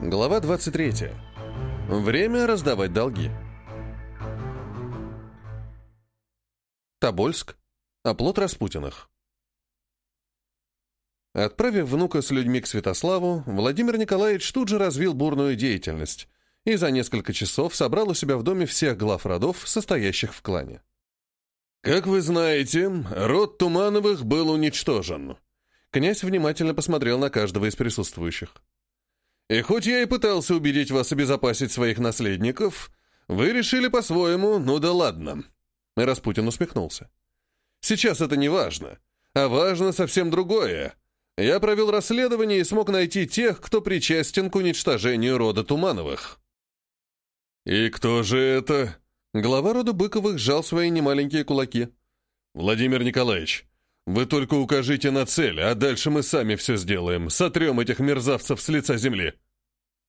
Глава 23. Время раздавать долги. Тобольск. Оплот Распутиных. Отправив внука с людьми к Святославу, Владимир Николаевич тут же развил бурную деятельность и за несколько часов собрал у себя в доме всех глав родов, состоящих в клане. «Как вы знаете, род Тумановых был уничтожен». Князь внимательно посмотрел на каждого из присутствующих. И хоть я и пытался убедить вас обезопасить своих наследников, вы решили по-своему, ну да ладно. Распутин усмехнулся. Сейчас это не важно, а важно совсем другое. Я провел расследование и смог найти тех, кто причастен к уничтожению рода Тумановых. «И кто же это?» Глава рода Быковых сжал свои немаленькие кулаки. «Владимир Николаевич, вы только укажите на цель, а дальше мы сами все сделаем, сотрем этих мерзавцев с лица земли».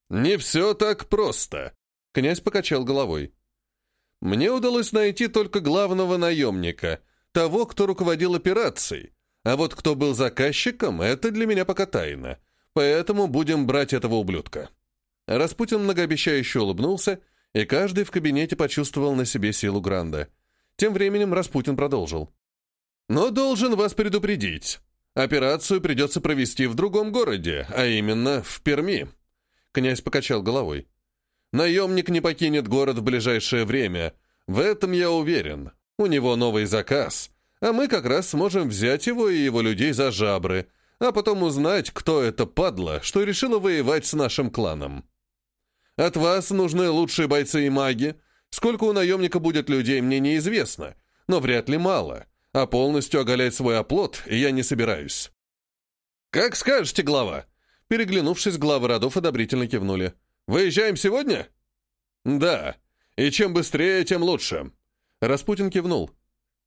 «Не все так просто», — князь покачал головой. «Мне удалось найти только главного наемника, того, кто руководил операцией, а вот кто был заказчиком, это для меня пока тайна, поэтому будем брать этого ублюдка». Распутин многообещающе улыбнулся, и каждый в кабинете почувствовал на себе силу Гранда. Тем временем Распутин продолжил. Но должен вас предупредить. Операцию придется провести в другом городе, а именно в Перми. Князь покачал головой. Наемник не покинет город в ближайшее время. В этом я уверен. У него новый заказ. А мы как раз сможем взять его и его людей за жабры, а потом узнать, кто это падла, что решила воевать с нашим кланом. От вас нужны лучшие бойцы и маги. Сколько у наемника будет людей, мне неизвестно, но вряд ли мало а полностью оголять свой оплот я не собираюсь. «Как скажете, глава!» Переглянувшись, главы родов одобрительно кивнули. «Выезжаем сегодня?» «Да. И чем быстрее, тем лучше». Распутин кивнул.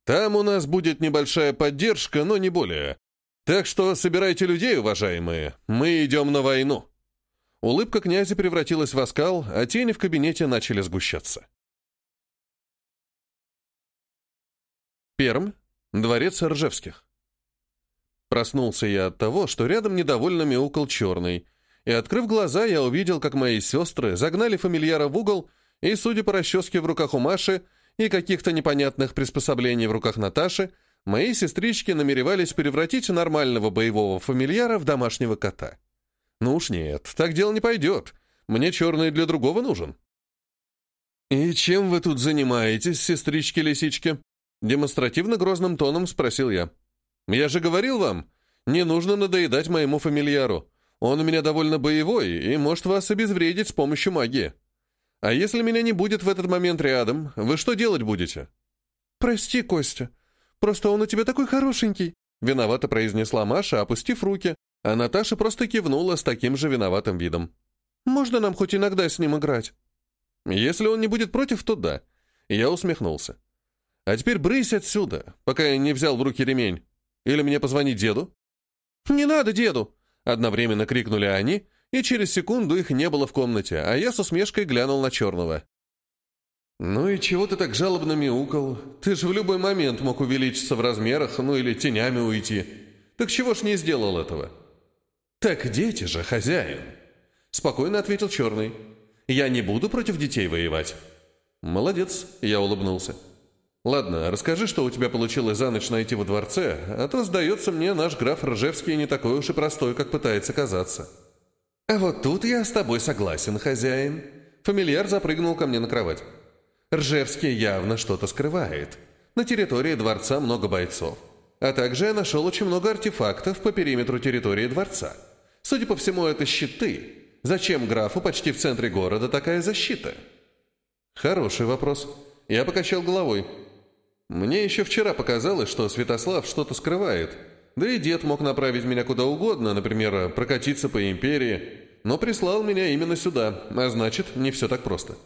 «Там у нас будет небольшая поддержка, но не более. Так что собирайте людей, уважаемые. Мы идем на войну». Улыбка князя превратилась в оскал, а тени в кабинете начали сгущаться. Перм, Дворец Ржевских. Проснулся я от того, что рядом недовольно мяукал черный, и, открыв глаза, я увидел, как мои сестры загнали фамильяра в угол, и, судя по расческе в руках у Маши и каких-то непонятных приспособлений в руках Наташи, мои сестрички намеревались превратить нормального боевого фамильяра в домашнего кота. Ну уж нет, так дело не пойдет. Мне черный для другого нужен. «И чем вы тут занимаетесь, сестрички-лисички?» Демонстративно грозным тоном спросил я. «Я же говорил вам, не нужно надоедать моему фамильяру. Он у меня довольно боевой и может вас обезвредить с помощью магии. А если меня не будет в этот момент рядом, вы что делать будете?» «Прости, Костя. Просто он у тебя такой хорошенький», — виновато произнесла Маша, опустив руки, а Наташа просто кивнула с таким же виноватым видом. «Можно нам хоть иногда с ним играть?» «Если он не будет против, то да». Я усмехнулся. А теперь брысь отсюда, пока я не взял в руки ремень. Или мне позвонить деду?» «Не надо деду!» Одновременно крикнули они, и через секунду их не было в комнате, а я с усмешкой глянул на черного. «Ну и чего ты так жалобно мяукал? Ты же в любой момент мог увеличиться в размерах, ну или тенями уйти. Так чего ж не сделал этого?» «Так дети же, хозяин!» Спокойно ответил черный. «Я не буду против детей воевать». «Молодец», — я улыбнулся. Ладно, расскажи, что у тебя получилось за ночь найти во дворце, а то, сдается мне, наш граф Ржевский не такой уж и простой, как пытается казаться. А вот тут я с тобой согласен, хозяин. Фамильяр запрыгнул ко мне на кровать. Ржевский явно что-то скрывает. На территории дворца много бойцов. А также я нашел очень много артефактов по периметру территории дворца. Судя по всему, это щиты. Зачем графу почти в центре города такая защита? Хороший вопрос. Я покачал головой. Мне еще вчера показалось, что Святослав что-то скрывает. Да и дед мог направить меня куда угодно, например, прокатиться по империи, но прислал меня именно сюда, а значит, не все так просто.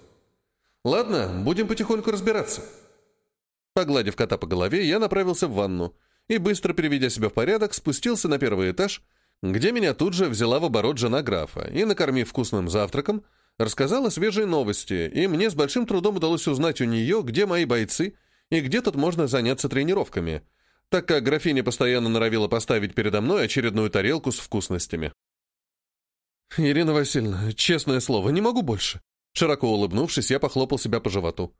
Ладно, будем потихоньку разбираться. Погладив кота по голове, я направился в ванну и, быстро приведя себя в порядок, спустился на первый этаж, где меня тут же взяла в оборот жена графа и, накормив вкусным завтраком, рассказала свежие новости, и мне с большим трудом удалось узнать у нее, где мои бойцы – и где тут можно заняться тренировками, так как графиня постоянно норовила поставить передо мной очередную тарелку с вкусностями. «Ирина Васильевна, честное слово, не могу больше». Широко улыбнувшись, я похлопал себя по животу.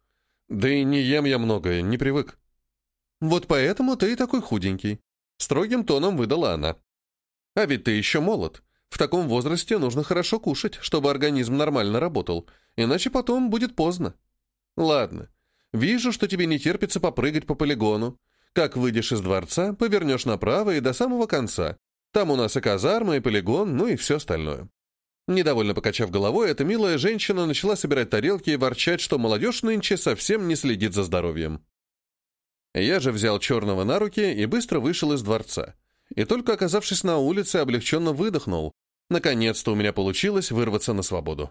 «Да и не ем я многое, не привык». «Вот поэтому ты и такой худенький», — строгим тоном выдала она. «А ведь ты еще молод. В таком возрасте нужно хорошо кушать, чтобы организм нормально работал, иначе потом будет поздно. Ладно, вижу, что тебе не терпится попрыгать по полигону. Как выйдешь из дворца, повернешь направо и до самого конца. Там у нас и казарма, и полигон, ну и все остальное». Недовольно покачав головой, эта милая женщина начала собирать тарелки и ворчать, что молодежь нынче совсем не следит за здоровьем. Я же взял черного на руки и быстро вышел из дворца. И только оказавшись на улице, облегченно выдохнул. Наконец-то у меня получилось вырваться на свободу.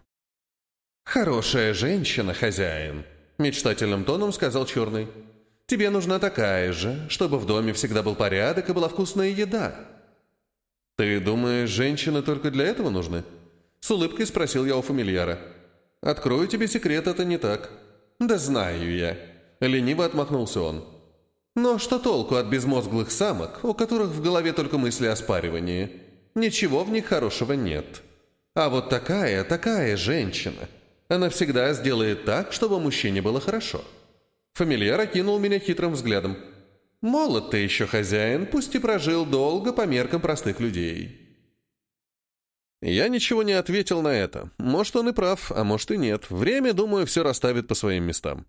«Хорошая женщина, хозяин», — мечтательным тоном сказал черный. «Тебе нужна такая же, чтобы в доме всегда был порядок и была вкусная еда». «Ты думаешь, женщины только для этого нужны?» С улыбкой спросил я у фамильяра. «Открою тебе секрет, это не так». «Да знаю я». Лениво отмахнулся он. Но что толку от безмозглых самок, у которых в голове только мысли о спаривании? Ничего в них хорошего нет. А вот такая, такая женщина. Она всегда сделает так, чтобы мужчине было хорошо. Фамильяр окинул меня хитрым взглядом. Молод ты еще хозяин, пусть и прожил долго по меркам простых людей. Я ничего не ответил на это. Может, он и прав, а может и нет. Время, думаю, все расставит по своим местам.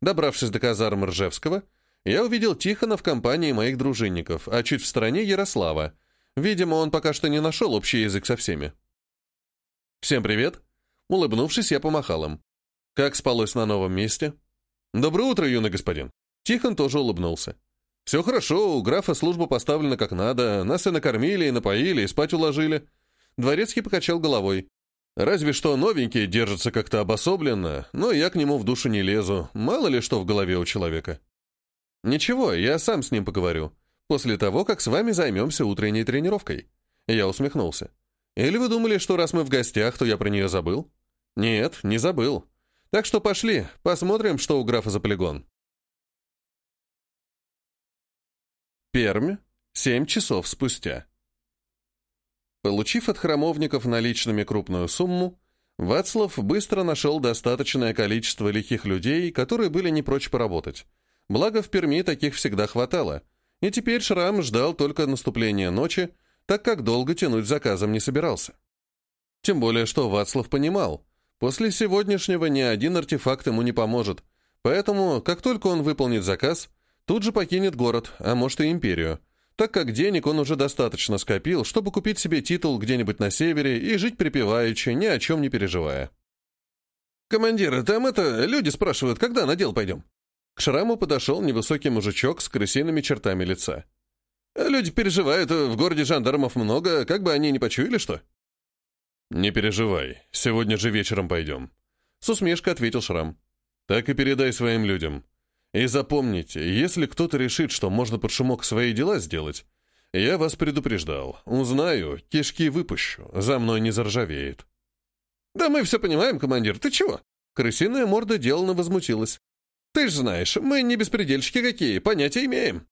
Добравшись до казарм Ржевского, я увидел Тихона в компании моих дружинников, а чуть в стороне Ярослава. Видимо, он пока что не нашел общий язык со всеми. «Всем привет!» Улыбнувшись, я помахал им. «Как спалось на новом месте?» «Доброе утро, юный господин!» Тихон тоже улыбнулся. «Все хорошо, у графа служба поставлена как надо, нас и накормили, и напоили, и спать уложили». Дворецкий покачал головой. «Разве что новенькие держатся как-то обособленно, но я к нему в душу не лезу, мало ли что в голове у человека». «Ничего, я сам с ним поговорю. После того, как с вами займемся утренней тренировкой». Я усмехнулся. «Или вы думали, что раз мы в гостях, то я про нее забыл?» «Нет, не забыл. Так что пошли, посмотрим, что у графа за полигон». Пермь. Семь часов спустя. Получив от храмовников наличными крупную сумму, Вацлав быстро нашел достаточное количество лихих людей, которые были не прочь поработать. Благо, в Перми таких всегда хватало. И теперь Шрам ждал только наступления ночи, так как долго тянуть заказом не собирался. Тем более, что Вацлав понимал, после сегодняшнего ни один артефакт ему не поможет, поэтому, как только он выполнит заказ, тут же покинет город, а может и империю, так как денег он уже достаточно скопил, чтобы купить себе титул где-нибудь на севере и жить припеваючи, ни о чем не переживая. «Командир, там это, люди спрашивают, когда на дело пойдем?» К шраму подошел невысокий мужичок с крысиными чертами лица. «Люди переживают, в городе жандармов много, как бы они не почуяли, что?» «Не переживай, сегодня же вечером пойдем», — с усмешкой ответил Шрам. «Так и передай своим людям. И запомните, если кто-то решит, что можно под шумок свои дела сделать, я вас предупреждал. Узнаю, кишки выпущу, за мной не заржавеет». «Да мы все понимаем, командир, ты чего?» Крысиная морда деланно возмутилась. Ты ж знаешь, мы не беспредельщики какие, понятия имеем».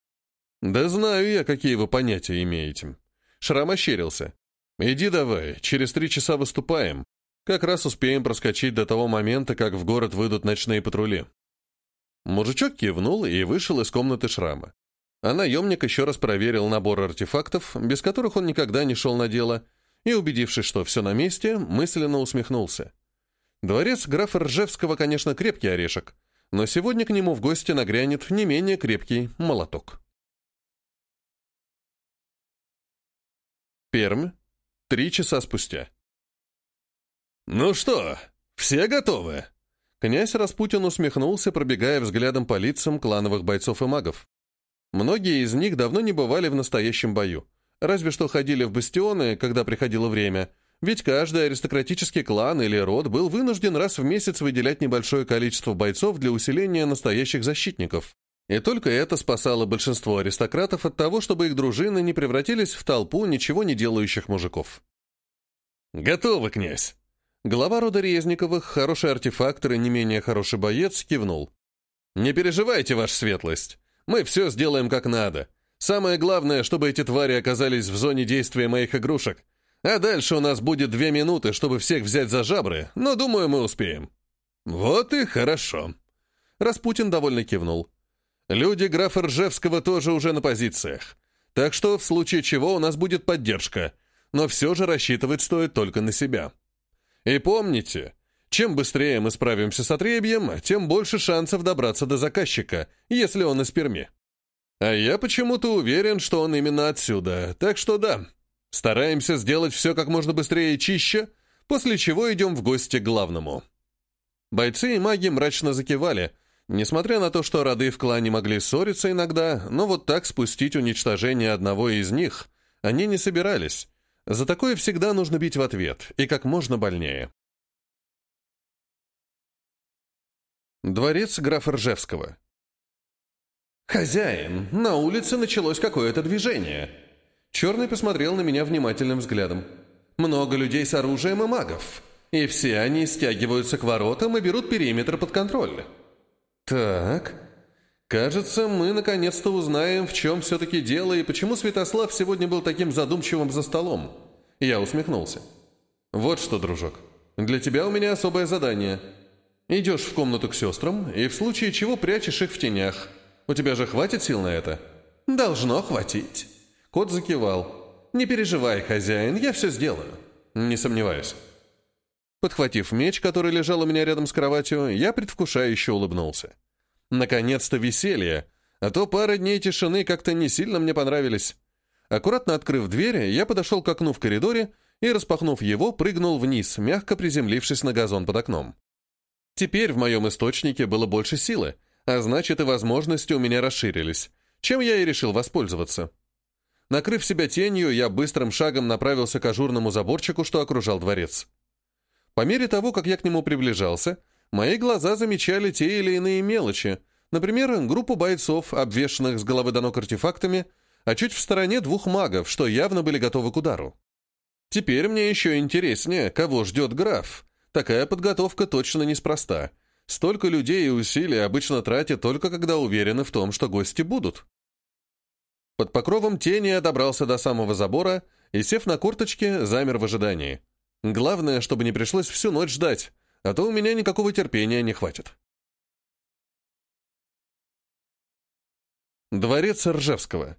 «Да знаю я, какие вы понятия имеете». Шрам ощерился. «Иди давай, через три часа выступаем. Как раз успеем проскочить до того момента, как в город выйдут ночные патрули». Мужичок кивнул и вышел из комнаты шрама. А наемник еще раз проверил набор артефактов, без которых он никогда не шел на дело, и, убедившись, что все на месте, мысленно усмехнулся. Дворец графа Ржевского, конечно, крепкий орешек, но сегодня к нему в гости нагрянет не менее крепкий молоток. Пермь. Три часа спустя. «Ну что, все готовы?» Князь Распутин усмехнулся, пробегая взглядом по лицам клановых бойцов и магов. Многие из них давно не бывали в настоящем бою, разве что ходили в бастионы, когда приходило время — ведь каждый аристократический клан или род был вынужден раз в месяц выделять небольшое количество бойцов для усиления настоящих защитников. И только это спасало большинство аристократов от того, чтобы их дружины не превратились в толпу ничего не делающих мужиков. «Готовы, князь!» Глава рода Резниковых, хороший артефактор и не менее хороший боец, кивнул. «Не переживайте, ваша светлость. Мы все сделаем как надо. Самое главное, чтобы эти твари оказались в зоне действия моих игрушек. А дальше у нас будет две минуты, чтобы всех взять за жабры, но, думаю, мы успеем». «Вот и хорошо». Распутин довольно кивнул. «Люди графа Ржевского тоже уже на позициях. Так что в случае чего у нас будет поддержка, но все же рассчитывать стоит только на себя. И помните, чем быстрее мы справимся с отребьем, тем больше шансов добраться до заказчика, если он из Перми. А я почему-то уверен, что он именно отсюда, так что да, стараемся сделать все как можно быстрее и чище, после чего идем в гости к главному. Бойцы и маги мрачно закивали, несмотря на то, что роды в клане могли ссориться иногда, но вот так спустить уничтожение одного из них они не собирались. За такое всегда нужно бить в ответ, и как можно больнее. Дворец графа Ржевского. «Хозяин, на улице началось какое-то движение». Черный посмотрел на меня внимательным взглядом. «Много людей с оружием и магов, и все они стягиваются к воротам и берут периметр под контроль». «Так, кажется, мы наконец-то узнаем, в чем все-таки дело и почему Святослав сегодня был таким задумчивым за столом». Я усмехнулся. «Вот что, дружок, для тебя у меня особое задание». Идешь в комнату к сестрам и в случае чего прячешь их в тенях. У тебя же хватит сил на это? Должно хватить. Кот закивал. Не переживай, хозяин, я все сделаю. Не сомневаюсь. Подхватив меч, который лежал у меня рядом с кроватью, я предвкушающе улыбнулся. Наконец-то веселье, а то пара дней тишины как-то не сильно мне понравились. Аккуратно открыв дверь, я подошел к окну в коридоре и, распахнув его, прыгнул вниз, мягко приземлившись на газон под окном. Теперь в моем источнике было больше силы, а значит и возможности у меня расширились, чем я и решил воспользоваться. Накрыв себя тенью, я быстрым шагом направился к ажурному заборчику, что окружал дворец. По мере того, как я к нему приближался, мои глаза замечали те или иные мелочи, например, группу бойцов, обвешанных с головы до ног артефактами, а чуть в стороне двух магов, что явно были готовы к удару. Теперь мне еще интереснее, кого ждет граф, Такая подготовка точно неспроста. Столько людей и усилий обычно тратят только когда уверены в том, что гости будут. Под покровом тени я добрался до самого забора и, сев на курточке, замер в ожидании. Главное, чтобы не пришлось всю ночь ждать, а то у меня никакого терпения не хватит. Дворец Ржевского.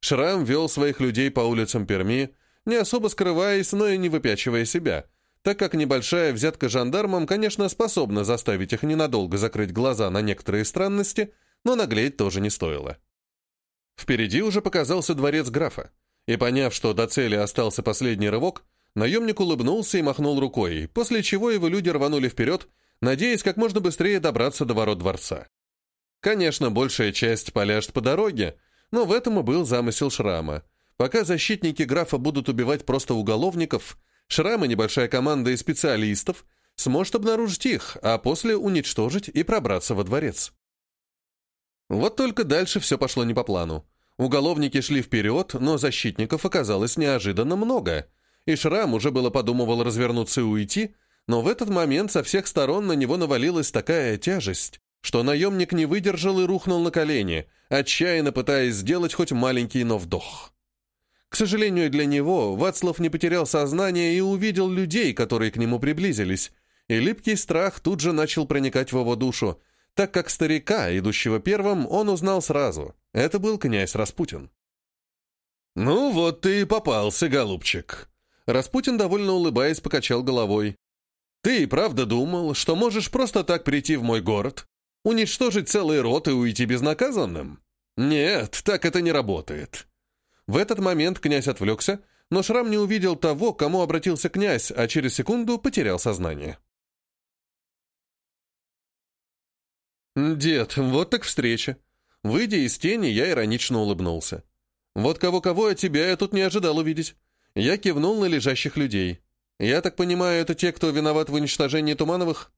Шрам вел своих людей по улицам Перми, не особо скрываясь, но и не выпячивая себя — так как небольшая взятка жандармам, конечно, способна заставить их ненадолго закрыть глаза на некоторые странности, но наглеть тоже не стоило. Впереди уже показался дворец графа, и поняв, что до цели остался последний рывок, наемник улыбнулся и махнул рукой, после чего его люди рванули вперед, надеясь как можно быстрее добраться до ворот дворца. Конечно, большая часть поляжет по дороге, но в этом и был замысел шрама. Пока защитники графа будут убивать просто уголовников, Шрам и небольшая команда из специалистов сможет обнаружить их, а после уничтожить и пробраться во дворец. Вот только дальше все пошло не по плану. Уголовники шли вперед, но защитников оказалось неожиданно много, и Шрам уже было подумывал развернуться и уйти, но в этот момент со всех сторон на него навалилась такая тяжесть, что наемник не выдержал и рухнул на колени, отчаянно пытаясь сделать хоть маленький, но вдох. К сожалению для него, Вацлав не потерял сознание и увидел людей, которые к нему приблизились, и липкий страх тут же начал проникать в его душу, так как старика, идущего первым, он узнал сразу. Это был князь Распутин. «Ну вот ты и попался, голубчик!» Распутин, довольно улыбаясь, покачал головой. «Ты и правда думал, что можешь просто так прийти в мой город, уничтожить целый род и уйти безнаказанным? Нет, так это не работает. В этот момент князь отвлекся, но Шрам не увидел того, к кому обратился князь, а через секунду потерял сознание. «Дед, вот так встреча!» Выйдя из тени, я иронично улыбнулся. «Вот кого-кого от тебя я тут не ожидал увидеть». Я кивнул на лежащих людей. «Я так понимаю, это те, кто виноват в уничтожении Тумановых?»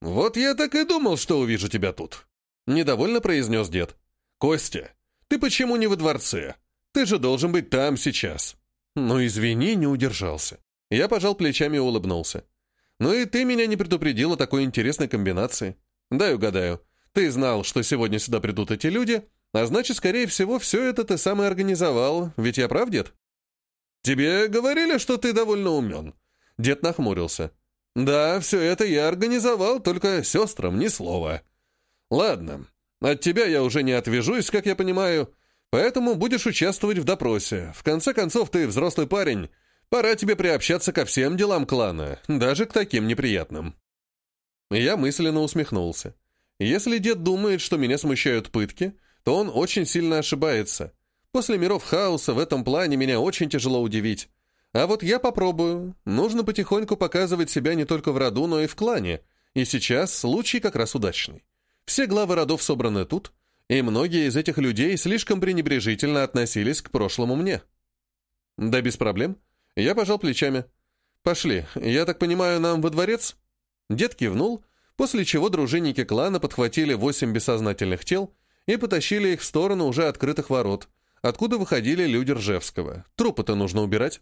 «Вот я так и думал, что увижу тебя тут», — недовольно произнес дед. «Костя, ты почему не во дворце? Ты же должен быть там сейчас». «Ну, извини, не удержался». Я пожал плечами и улыбнулся. «Ну и ты меня не предупредил о такой интересной комбинации. Дай угадаю. Ты знал, что сегодня сюда придут эти люди, а значит, скорее всего, все это ты сам и организовал, ведь я прав, дед?» Тебе говорили, что ты довольно умен?» Дед нахмурился. «Да, все это я организовал, только сестрам ни слова. Ладно, от тебя я уже не отвяжусь, как я понимаю, поэтому будешь участвовать в допросе. В конце концов, ты взрослый парень, пора тебе приобщаться ко всем делам клана, даже к таким неприятным». Я мысленно усмехнулся. Если дед думает, что меня смущают пытки, то он очень сильно ошибается. После миров хаоса в этом плане меня очень тяжело удивить. А вот я попробую. Нужно потихоньку показывать себя не только в роду, но и в клане. И сейчас случай как раз удачный. Все главы родов собраны тут, и многие из этих людей слишком пренебрежительно относились к прошлому мне. Да без проблем. Я пожал плечами. Пошли. Я так понимаю, нам во дворец? Дед кивнул, после чего дружинники клана подхватили восемь бессознательных тел и потащили их в сторону уже открытых ворот, откуда выходили люди Ржевского. Трупы-то нужно убирать.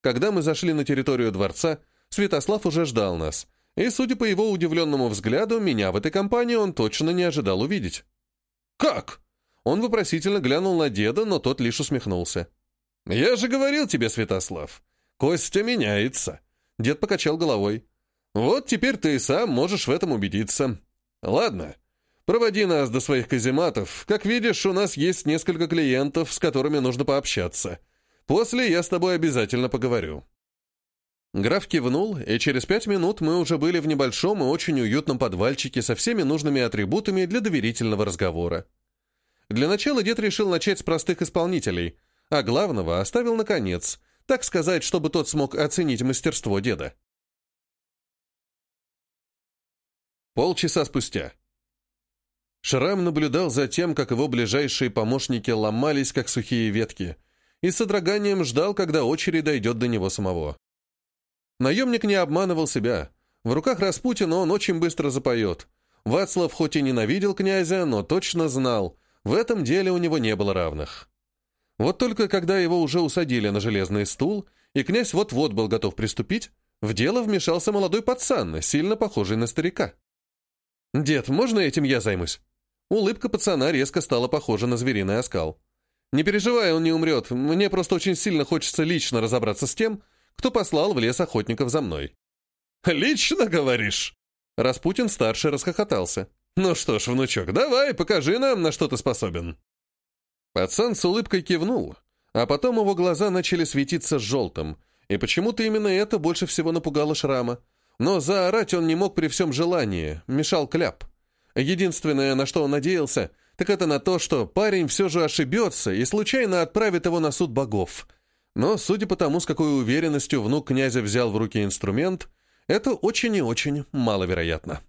Когда мы зашли на территорию дворца, Святослав уже ждал нас, и, судя по его удивленному взгляду, меня в этой компании он точно не ожидал увидеть. «Как?» Он вопросительно глянул на деда, но тот лишь усмехнулся. «Я же говорил тебе, Святослав, Костя меняется». Дед покачал головой. «Вот теперь ты и сам можешь в этом убедиться. Ладно, Проводи нас до своих казематов. Как видишь, у нас есть несколько клиентов, с которыми нужно пообщаться. После я с тобой обязательно поговорю». Граф кивнул, и через пять минут мы уже были в небольшом и очень уютном подвальчике со всеми нужными атрибутами для доверительного разговора. Для начала дед решил начать с простых исполнителей, а главного оставил наконец, так сказать, чтобы тот смог оценить мастерство деда. Полчаса спустя. Шрам наблюдал за тем, как его ближайшие помощники ломались, как сухие ветки, и с содроганием ждал, когда очередь дойдет до него самого. Наемник не обманывал себя. В руках Распутина он очень быстро запоет. Вацлав хоть и ненавидел князя, но точно знал, в этом деле у него не было равных. Вот только когда его уже усадили на железный стул, и князь вот-вот был готов приступить, в дело вмешался молодой пацан, сильно похожий на старика. «Дед, можно этим я займусь?» Улыбка пацана резко стала похожа на звериный оскал. «Не переживай, он не умрет. Мне просто очень сильно хочется лично разобраться с тем, кто послал в лес охотников за мной». «Лично, говоришь?» Распутин-старший расхохотался. «Ну что ж, внучок, давай, покажи нам, на что ты способен». Пацан с улыбкой кивнул, а потом его глаза начали светиться желтым, и почему-то именно это больше всего напугало Шрама. Но заорать он не мог при всем желании, мешал кляп. Единственное, на что он надеялся, так это на то, что парень все же ошибется и случайно отправит его на суд богов. Но, судя по тому, с какой уверенностью внук князя взял в руки инструмент, это очень и очень маловероятно.